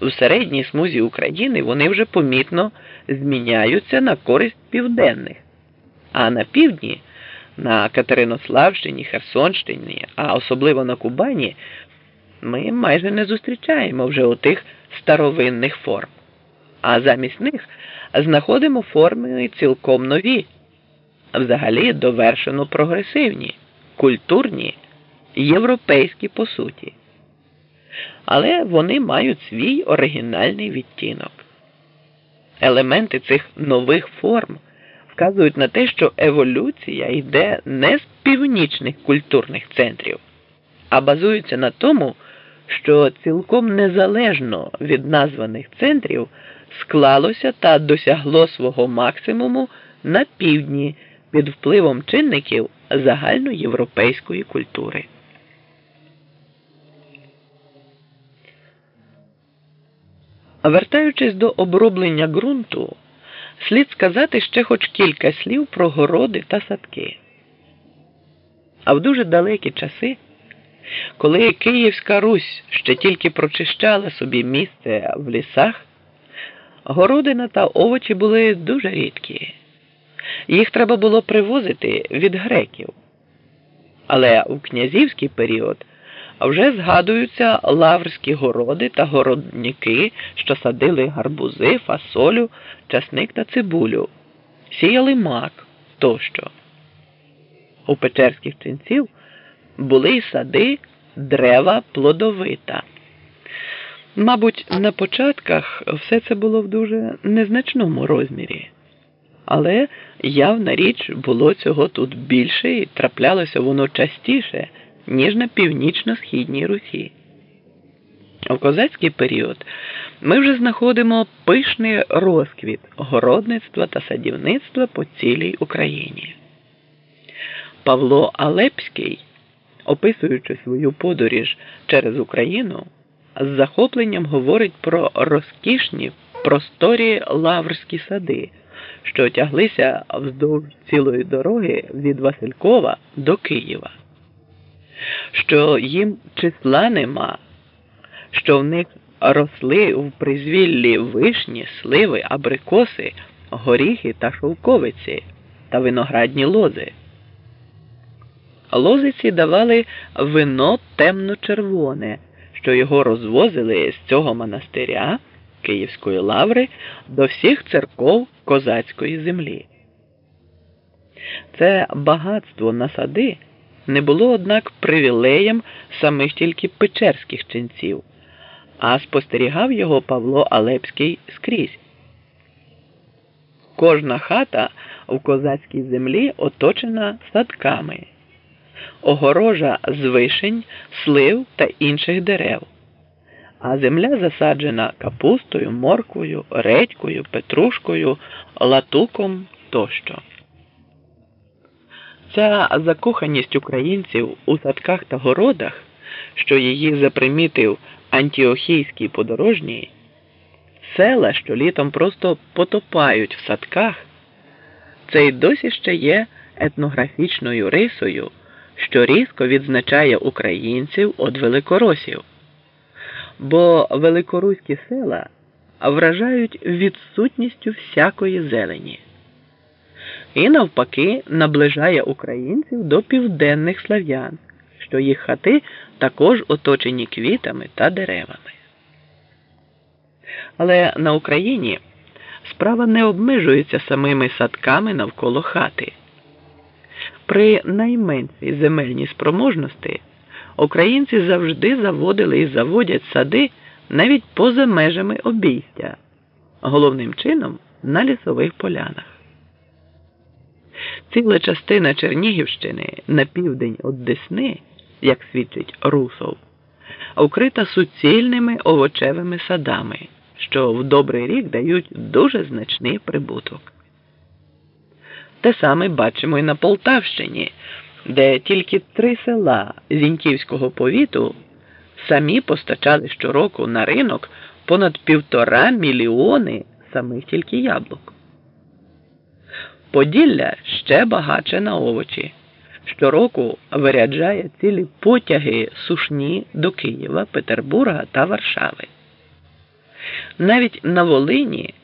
в середній смузі України вони вже помітно зміняються на користь південних, а на півдні, на Катеринославщині, Херсонщині, а особливо на Кубані, ми майже не зустрічаємо вже отих старовинних форм. А замість них знаходимо форми цілком нові, взагалі довершено прогресивні, культурні, європейські по суті але вони мають свій оригінальний відтінок. Елементи цих нових форм вказують на те, що еволюція йде не з північних культурних центрів, а базується на тому, що цілком незалежно від названих центрів склалося та досягло свого максимуму на півдні під впливом чинників загальноєвропейської культури. Вертаючись до оброблення ґрунту, слід сказати ще хоч кілька слів про городи та садки. А в дуже далекі часи, коли Київська Русь ще тільки прочищала собі місце в лісах, городина та овочі були дуже рідкі. Їх треба було привозити від греків. Але у князівський період а вже згадуються лаврські городи та городники, що садили гарбузи, фасолю, часник та цибулю, сіяли мак тощо. У печерських ченців були й сади дерева плодовита. Мабуть, на початках все це було в дуже незначному розмірі, але явна річ було цього тут більше і траплялося воно частіше ніж на північно-східній Русі. У козацький період ми вже знаходимо пишний розквіт городництва та садівництва по цілій Україні. Павло Алепський, описуючи свою подоріж через Україну, з захопленням говорить про розкішні просторі лаврські сади, що тяглися вздовж цілої дороги від Василькова до Києва що їм числа нема, що в них росли в призвіллі вишні, сливи, абрикоси, горіхи та шовковиці та виноградні лози. Лозиці давали вино темно-червоне, що його розвозили з цього монастиря Київської лаври до всіх церков козацької землі. Це багатство на сади не було, однак, привілеєм самих тільки печерських ченців, а спостерігав його Павло Алепський скрізь. Кожна хата в козацькій землі оточена садками, огорожа з вишень, слив та інших дерев, а земля засаджена капустою, морквою, редькою, петрушкою, латуком тощо. Ця закоханість українців у садках та городах, що її запримітив антіохійський подорожній, села, що літом просто потопають в садках, це й досі ще є етнографічною рисою, що різко відзначає українців від великоросів. Бо великоруські села вражають відсутністю всякої зелені і навпаки наближає українців до південних слав'ян, що їх хати також оточені квітами та деревами. Але на Україні справа не обмежується самими садками навколо хати. При найменшій земельній спроможності українці завжди заводили і заводять сади навіть поза межами обійстя, головним чином на лісових полянах. Ціла частина Чернігівщини на південь від Десни, як свідчить Русов, вкрита суцільними овочевими садами, що в добрий рік дають дуже значний прибуток. Те саме бачимо і на Полтавщині, де тільки три села Зіньківського повіту самі постачали щороку на ринок понад півтора мільйони самих тільки яблук. Поділля ще багаче на овочі. Щороку виряджає цілі потяги сушні до Києва, Петербурга та Варшави. навіть на Волині